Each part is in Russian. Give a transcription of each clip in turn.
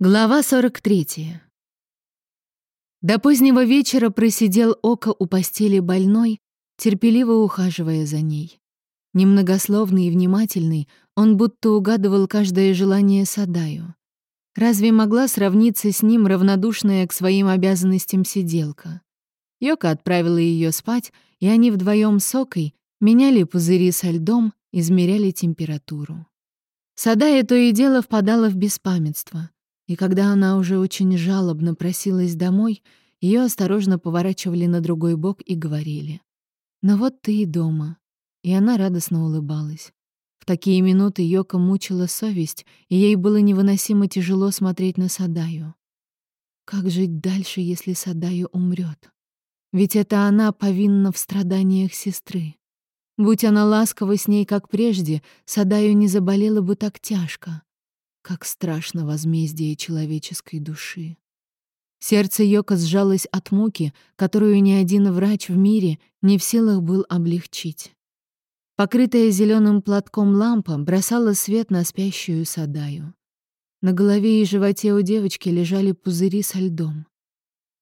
Глава 43. До позднего вечера просидел Око у постели больной, терпеливо ухаживая за ней. Немногословный и внимательный, он будто угадывал каждое желание Садаю. Разве могла сравниться с ним равнодушная к своим обязанностям сиделка? Йока отправила ее спать, и они вдвоем с Окой меняли пузыри со льдом, измеряли температуру. Садая то и дело впадала в беспамятство — и когда она уже очень жалобно просилась домой, ее осторожно поворачивали на другой бок и говорили. «Ну вот ты и дома». И она радостно улыбалась. В такие минуты Йока мучила совесть, и ей было невыносимо тяжело смотреть на Садаю. Как жить дальше, если Садаю умрет? Ведь это она повинна в страданиях сестры. Будь она ласкова с ней, как прежде, Садаю не заболела бы так тяжко. Как страшно возмездие человеческой души. Сердце Йока сжалось от муки, которую ни один врач в мире не в силах был облегчить. Покрытая зеленым платком лампа бросала свет на спящую Садаю. На голове и животе у девочки лежали пузыри со льдом.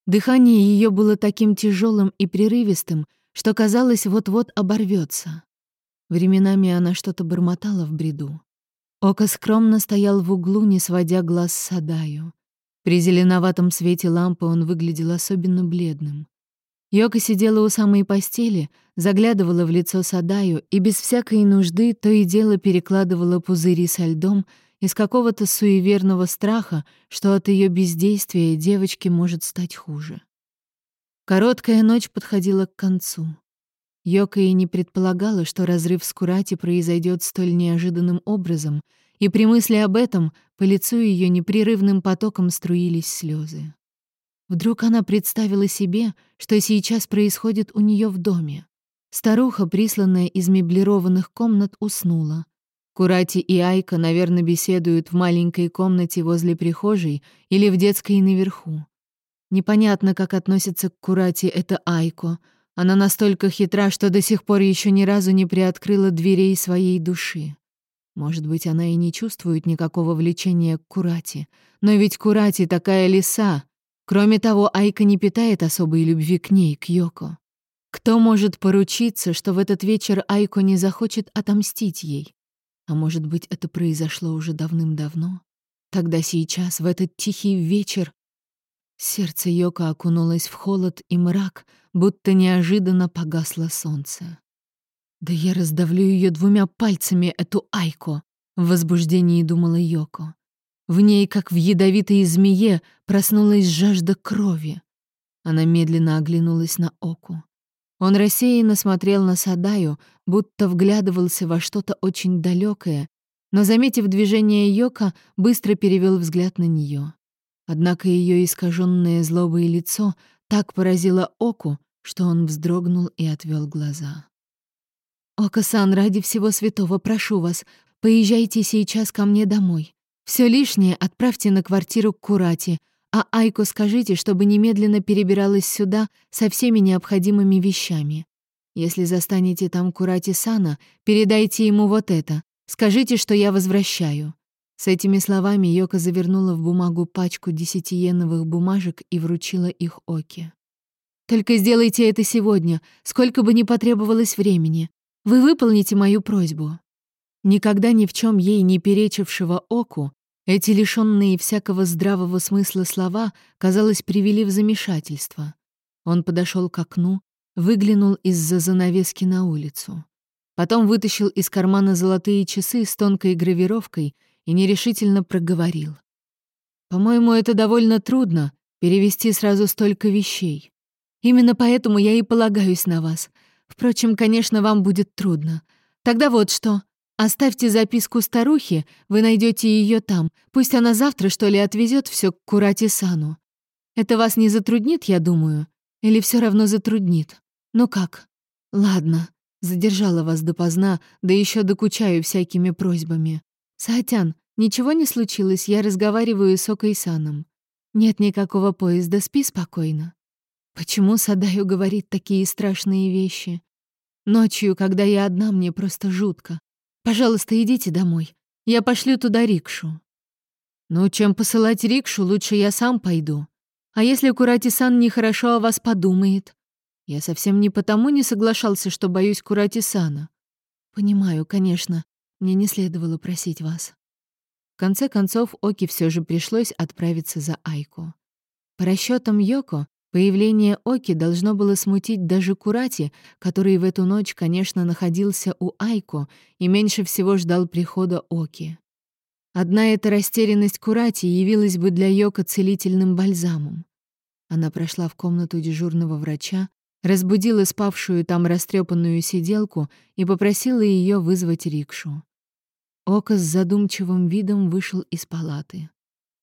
Дыхание ее было таким тяжелым и прерывистым, что казалось, вот-вот оборвется. Временами она что-то бормотала в бреду. Око скромно стоял в углу, не сводя глаз с Садаю. При зеленоватом свете лампы он выглядел особенно бледным. Йока сидела у самой постели, заглядывала в лицо Садаю и без всякой нужды то и дело перекладывала пузыри со льдом из какого-то суеверного страха, что от ее бездействия девочке может стать хуже. Короткая ночь подходила к концу. Йока и не предполагала, что разрыв с Курати произойдет столь неожиданным образом, и при мысли об этом по лицу ее непрерывным потоком струились слезы. Вдруг она представила себе, что сейчас происходит у нее в доме. Старуха, присланная из меблированных комнат, уснула. Курати и Айка, наверное, беседуют в маленькой комнате возле прихожей или в детской наверху. Непонятно, как относится к Курати это Айко — она настолько хитра, что до сих пор еще ни разу не приоткрыла дверей своей души. Может быть, она и не чувствует никакого влечения к Курати. Но ведь Курати такая лиса. Кроме того, Айка не питает особой любви к ней, к Йоко. Кто может поручиться, что в этот вечер Айко не захочет отомстить ей? А может быть, это произошло уже давным-давно? Тогда сейчас, в этот тихий вечер, сердце Йоко окунулось в холод и мрак, будто неожиданно погасло солнце. «Да я раздавлю ее двумя пальцами, эту Айко!» — в возбуждении думала Йоко. В ней, как в ядовитой змее, проснулась жажда крови. Она медленно оглянулась на Оку. Он рассеянно смотрел на Садаю, будто вглядывался во что-то очень далекое, но, заметив движение Йока, быстро перевел взгляд на нее. Однако ее искаженное злобое лицо так поразило Оку, что он вздрогнул и отвел глаза. «Ока-сан, ради всего святого, прошу вас, поезжайте сейчас ко мне домой. Все лишнее отправьте на квартиру к Курати, а Айку скажите, чтобы немедленно перебиралась сюда со всеми необходимыми вещами. Если застанете там Курати-сана, передайте ему вот это. Скажите, что я возвращаю». С этими словами Йока завернула в бумагу пачку десятиеновых бумажек и вручила их Оке. Только сделайте это сегодня, сколько бы ни потребовалось времени. Вы выполните мою просьбу». Никогда ни в чем ей не перечившего оку, эти лишенные всякого здравого смысла слова, казалось, привели в замешательство. Он подошел к окну, выглянул из-за занавески на улицу. Потом вытащил из кармана золотые часы с тонкой гравировкой и нерешительно проговорил. «По-моему, это довольно трудно — перевести сразу столько вещей. Именно поэтому я и полагаюсь на вас. Впрочем, конечно, вам будет трудно. Тогда вот что. Оставьте записку старухе, вы найдете ее там. Пусть она завтра, что ли, отвезет все к Курати-сану. Это вас не затруднит, я думаю? Или все равно затруднит? Ну как? Ладно, задержала вас допоздна, да еще докучаю всякими просьбами. Саатян, ничего не случилось, я разговариваю с Окой-саном. Нет никакого поезда, спи спокойно. Почему Садаю говорит такие страшные вещи? Ночью, когда я одна, мне просто жутко. Пожалуйста, идите домой. Я пошлю туда рикшу. «Ну, чем посылать рикшу, лучше я сам пойду. А если Курати-сан нехорошо о вас подумает? Я совсем не потому не соглашался, что боюсь Курати-сана. Понимаю, конечно, мне не следовало просить вас». В конце концов, Оки все же пришлось отправиться за Айку. По расчетам Йоко, появление Оки должно было смутить даже Курати, который в эту ночь, конечно, находился у Айко и меньше всего ждал прихода Оки. Одна эта растерянность Курати явилась бы для Йока целительным бальзамом. Она прошла в комнату дежурного врача, разбудила спавшую там растрепанную сиделку и попросила ее вызвать рикшу. Ока с задумчивым видом вышел из палаты.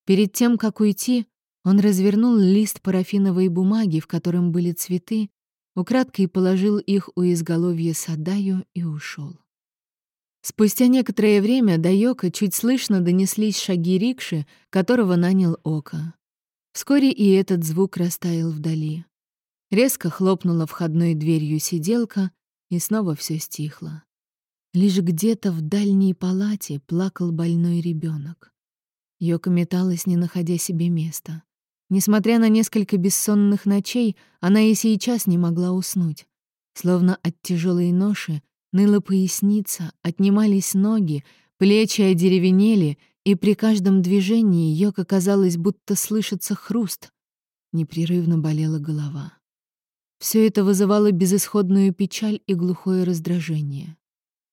Перед тем, как уйти, он развернул лист парафиновой бумаги, в котором были цветы, украдкой положил их у изголовья Садаю и ушел. Спустя некоторое время до Йока чуть слышно донеслись шаги рикши, которого нанял Ока. Вскоре и этот звук растаял вдали. Резко хлопнула входной дверью сиделка, и снова все стихло. Лишь где-то в дальней палате плакал больной ребенок. Йока металась, не находя себе места. Несмотря на несколько бессонных ночей, она и сейчас не могла уснуть. Словно от тяжелой ноши Ныла поясница, отнимались ноги, плечи одеревенели, и при каждом движении Йока казалось, будто слышится хруст. Непрерывно болела голова. Все это вызывало безысходную печаль и глухое раздражение.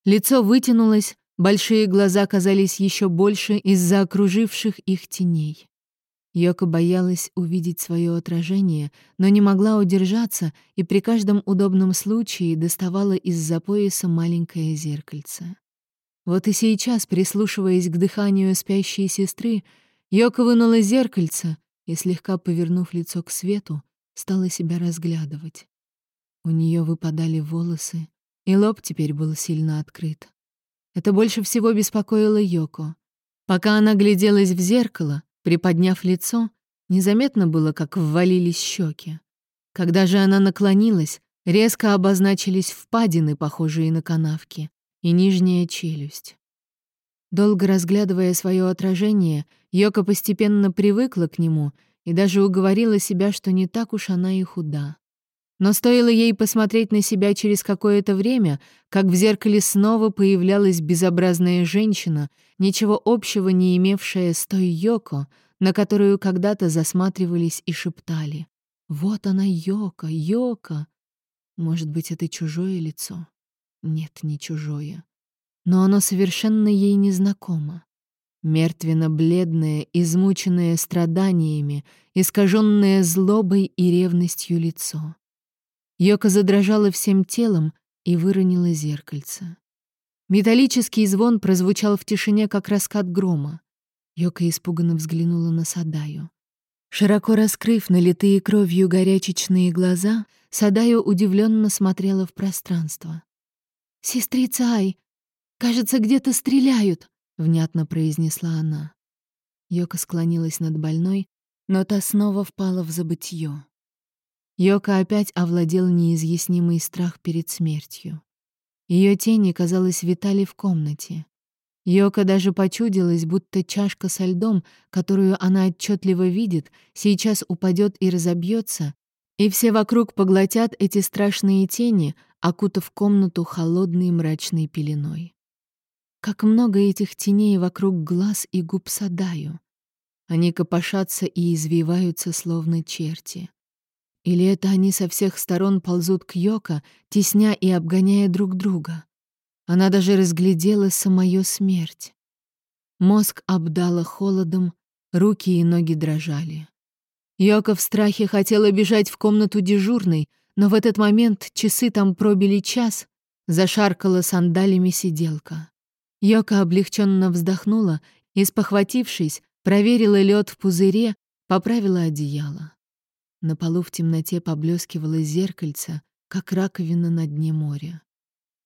Лицо вытянулось, большие глаза казались еще больше из-за окруживших их теней. Йока боялась увидеть свое отражение, но не могла удержаться и при каждом удобном случае доставала из-за пояса маленькое зеркальце. Вот и сейчас, прислушиваясь к дыханию спящей сестры, Йока вынула зеркальце и, слегка повернув лицо к свету, стала себя разглядывать. У нее выпадали волосы, и лоб теперь был сильно открыт. Это больше всего беспокоило Йоко. Пока она гляделась в зеркало, Приподняв лицо, незаметно было, как ввалились щеки. Когда же она наклонилась, резко обозначились впадины, похожие на канавки, и нижняя челюсть. Долго разглядывая свое отражение, Йока постепенно привыкла к нему и даже уговорила себя, что не так уж она и худа. Но стоило ей посмотреть на себя через какое-то время, как в зеркале снова появлялась безобразная женщина, ничего общего не имевшая с той Йоко, на которую когда-то засматривались и шептали. «Вот она, Йока, Йока!» Может быть, это чужое лицо? Нет, не чужое. Но оно совершенно ей незнакомо. Мертвенно-бледное, измученное страданиями, искаженное злобой и ревностью лицо. Йока задрожала всем телом и выронила зеркальце. Металлический звон прозвучал в тишине, как раскат грома. Йока испуганно взглянула на Садаю. Широко раскрыв налитые кровью горячечные глаза, Садаю удивленно смотрела в пространство. «Сестрица Ай, кажется, где-то стреляют», — внятно произнесла она. Йока склонилась над больной, но та снова впала в забытье. Йока опять овладел неизъяснимый страх перед смертью. Ее тени, казалось, витали в комнате. Йока даже почудилась, будто чашка со льдом, которую она отчетливо видит, сейчас упадет и разобьется, и все вокруг поглотят эти страшные тени, окутав комнату холодной мрачной пеленой. Как много этих теней вокруг глаз и губ Садаю. Они копошатся и извиваются, словно черти. Или это они со всех сторон ползут к Йоко, тесня и обгоняя друг друга? Она даже разглядела самую смерть. Мозг обдала холодом, руки и ноги дрожали. Йока в страхе хотела бежать в комнату дежурной, но в этот момент часы там пробили час, зашаркала сандалями сиделка. Йока облегченно вздохнула и, спохватившись, проверила лед в пузыре, поправила одеяло. На полу в темноте поблескивало зеркальце, как раковина на дне моря.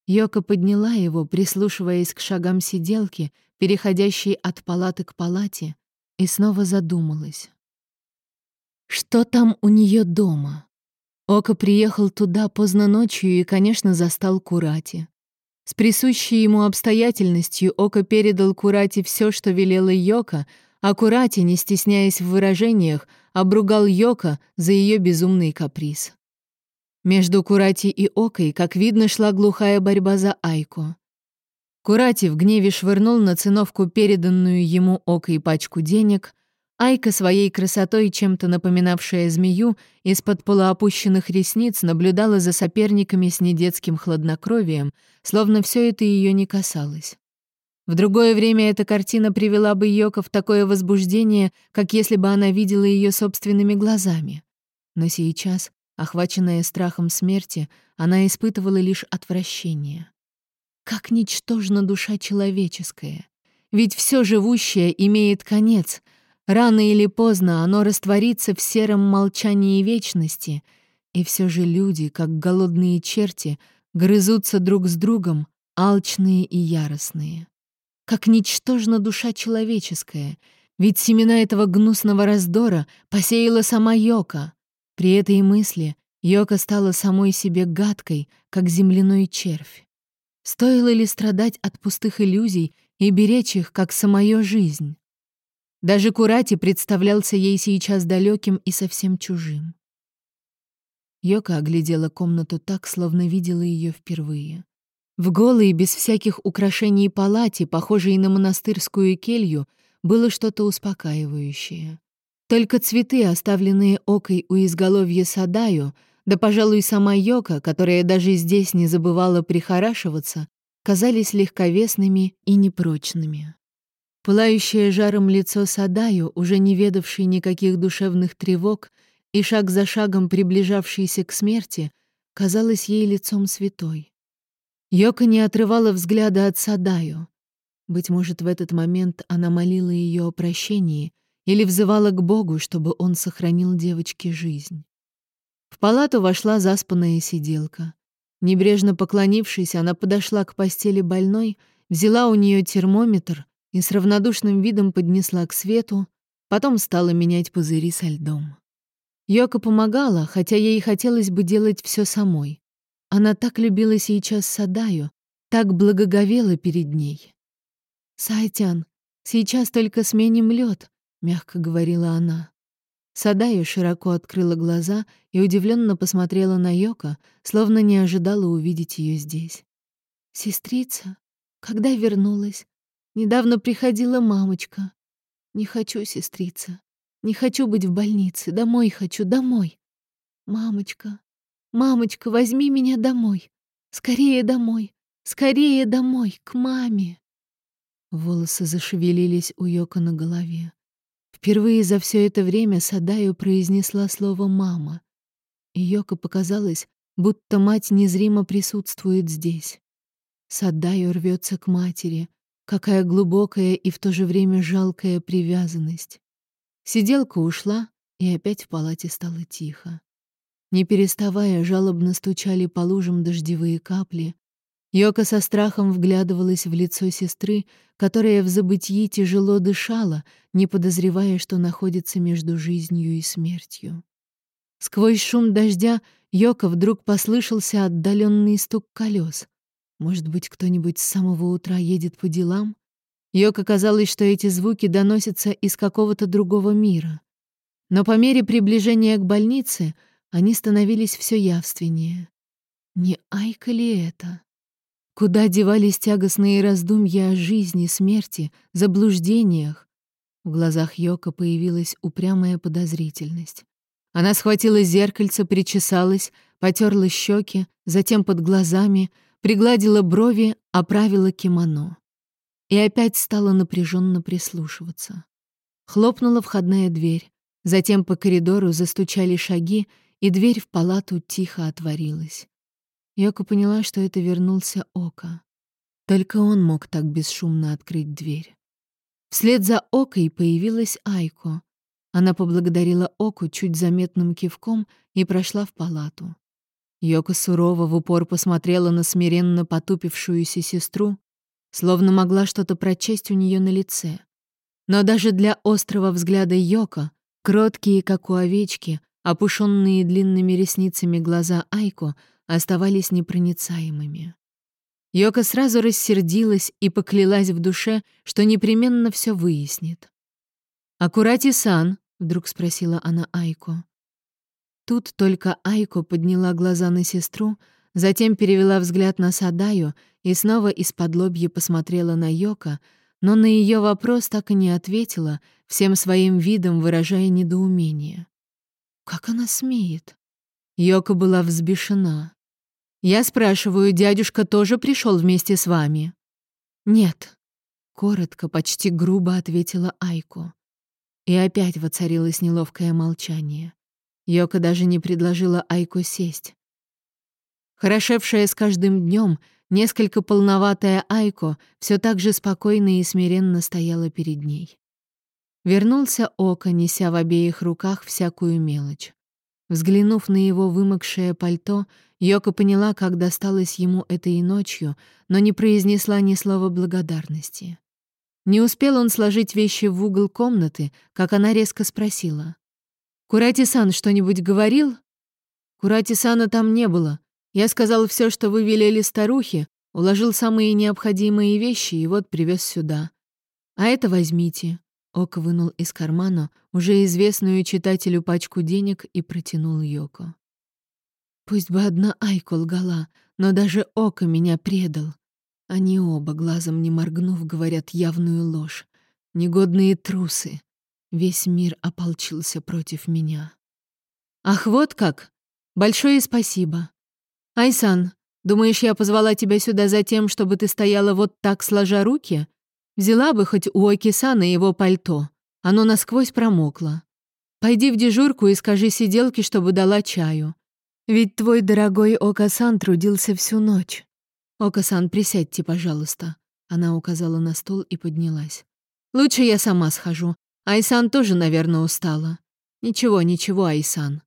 Йока подняла его, прислушиваясь к шагам сиделки, переходящей от палаты к палате, и снова задумалась. Что там у нее дома? Ока приехал туда поздно ночью и, конечно, застал Курати. С присущей ему обстоятельностью Ока передал Курати все, что велела Йока, а Курати, не стесняясь в выражениях, обругал Йока за ее безумный каприз. Между Курати и Окой, как видно, шла глухая борьба за Айку. Курати в гневе швырнул на циновку переданную ему Окой пачку денег, Айка своей красотой, чем-то напоминавшая змею, из-под полуопущенных ресниц наблюдала за соперниками с недетским хладнокровием, словно все это ее не касалось. В другое время эта картина привела бы Йока в такое возбуждение, как если бы она видела ее собственными глазами. Но сейчас, охваченная страхом смерти, она испытывала лишь отвращение. Как ничтожна душа человеческая! Ведь все живущее имеет конец. Рано или поздно оно растворится в сером молчании вечности, и все же люди, как голодные черти, грызутся друг с другом, алчные и яростные как ничтожна душа человеческая, ведь семена этого гнусного раздора посеяла сама Йока. При этой мысли Йока стала самой себе гадкой, как земляной червь. Стоило ли страдать от пустых иллюзий и беречь их, как самая жизнь? Даже Курати представлялся ей сейчас далеким и совсем чужим. Йока оглядела комнату так, словно видела ее впервые. В голой, без всяких украшений палате, похожей на монастырскую келью, было что-то успокаивающее. Только цветы, оставленные окой у изголовья Садаю, да, пожалуй, сама Йока, которая даже здесь не забывала прихорашиваться, казались легковесными и непрочными. Пылающее жаром лицо Садаю, уже не ведавший никаких душевных тревог и шаг за шагом приближавшийся к смерти, казалось ей лицом святой. Йока не отрывала взгляда от Садаю. Быть может, в этот момент она молила ее о прощении или взывала к Богу, чтобы он сохранил девочке жизнь. В палату вошла заспанная сиделка. Небрежно поклонившись, она подошла к постели больной, взяла у нее термометр и с равнодушным видом поднесла к свету, потом стала менять пузыри со льдом. Йока помогала, хотя ей хотелось бы делать все самой. Она так любила сейчас Садаю, так благоговела перед ней. «Сайтян, сейчас только сменим лед, мягко говорила она. Садаю широко открыла глаза и удивленно посмотрела на Йока, словно не ожидала увидеть ее здесь. «Сестрица? Когда вернулась? Недавно приходила мамочка. Не хочу, сестрица. Не хочу быть в больнице. Домой хочу, домой. Мамочка, «Мамочка, возьми меня домой! Скорее домой! Скорее домой, к маме!» Волосы зашевелились у Йока на голове. Впервые за все это время Садаю произнесла слово «мама». И Йока показалось, будто мать незримо присутствует здесь. Садаю рвется к матери. Какая глубокая и в то же время жалкая привязанность. Сиделка ушла, и опять в палате стало тихо. Не переставая, жалобно стучали по лужам дождевые капли. Йока со страхом вглядывалась в лицо сестры, которая в забытии тяжело дышала, не подозревая, что находится между жизнью и смертью. Сквозь шум дождя Йока вдруг послышался отдаленный стук колес. Может быть, кто-нибудь с самого утра едет по делам? Йока казалось, что эти звуки доносятся из какого-то другого мира. Но по мере приближения к больнице — они становились все явственнее. Не Айка ли это? Куда девались тягостные раздумья о жизни, смерти, заблуждениях? В глазах Йока появилась упрямая подозрительность. Она схватила зеркальце, причесалась, потерла щеки, затем под глазами, пригладила брови, оправила кимоно. И опять стала напряженно прислушиваться. Хлопнула входная дверь. Затем по коридору застучали шаги, и дверь в палату тихо отворилась. Йока поняла, что это вернулся Ока. Только он мог так бесшумно открыть дверь. Вслед за Окой появилась Айко. Она поблагодарила Оку чуть заметным кивком и прошла в палату. Йока сурово в упор посмотрела на смиренно потупившуюся сестру, словно могла что-то прочесть у нее на лице. Но даже для острого взгляда Йока, кроткие, как у овечки, Опушенные длинными ресницами глаза Айко оставались непроницаемыми. Йока сразу рассердилась и поклялась в душе, что непременно все выяснит. «Аккурати-сан», — вдруг спросила она Айко. Тут только Айко подняла глаза на сестру, затем перевела взгляд на Садаю и снова из-под лобья посмотрела на Йока, но на ее вопрос так и не ответила, всем своим видом выражая недоумение. Как она смеет? Йока была взбешена. «Я спрашиваю, дядюшка тоже пришел вместе с вами?» «Нет», — коротко, почти грубо ответила Айко. И опять воцарилось неловкое молчание. Йока даже не предложила Айко сесть. Хорошевшая с каждым днем, несколько полноватая Айко все так же спокойно и смиренно стояла перед ней. Вернулся Ока, неся в обеих руках всякую мелочь. Взглянув на его вымокшее пальто, Йока поняла, как досталось ему этой ночью, но не произнесла ни слова благодарности. Не успел он сложить вещи в угол комнаты, как она резко спросила. «Курати-сан что-нибудь говорил?» «Курати-сана там не было. Я сказал все, что вы велели старухе, уложил самые необходимые вещи и вот привез сюда. А это возьмите». Ока вынул из кармана уже известную читателю пачку денег и протянул Йоко. Пусть бы одна Айко лгала, но даже Ока меня предал. Они оба, глазом не моргнув, говорят явную ложь. Негодные трусы. Весь мир ополчился против меня. Ах, вот как! Большое спасибо. Айсан, думаешь, я позвала тебя сюда за тем, чтобы ты стояла вот так, сложа руки? Взяла бы хоть у Окисана его пальто. Оно насквозь промокло. Пойди в дежурку и скажи сиделке, чтобы дала чаю. Ведь твой дорогой Окасан трудился всю ночь. Окасан, присядьте, пожалуйста. Она указала на стол и поднялась. Лучше я сама схожу. Айсан тоже, наверное, устала. Ничего, ничего, Айсан.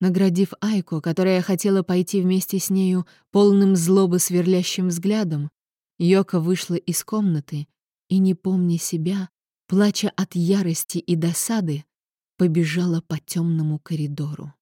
Наградив Айку, которая хотела пойти вместе с нею полным злобы сверлящим взглядом, Йока вышла из комнаты и, не помня себя, плача от ярости и досады, побежала по темному коридору.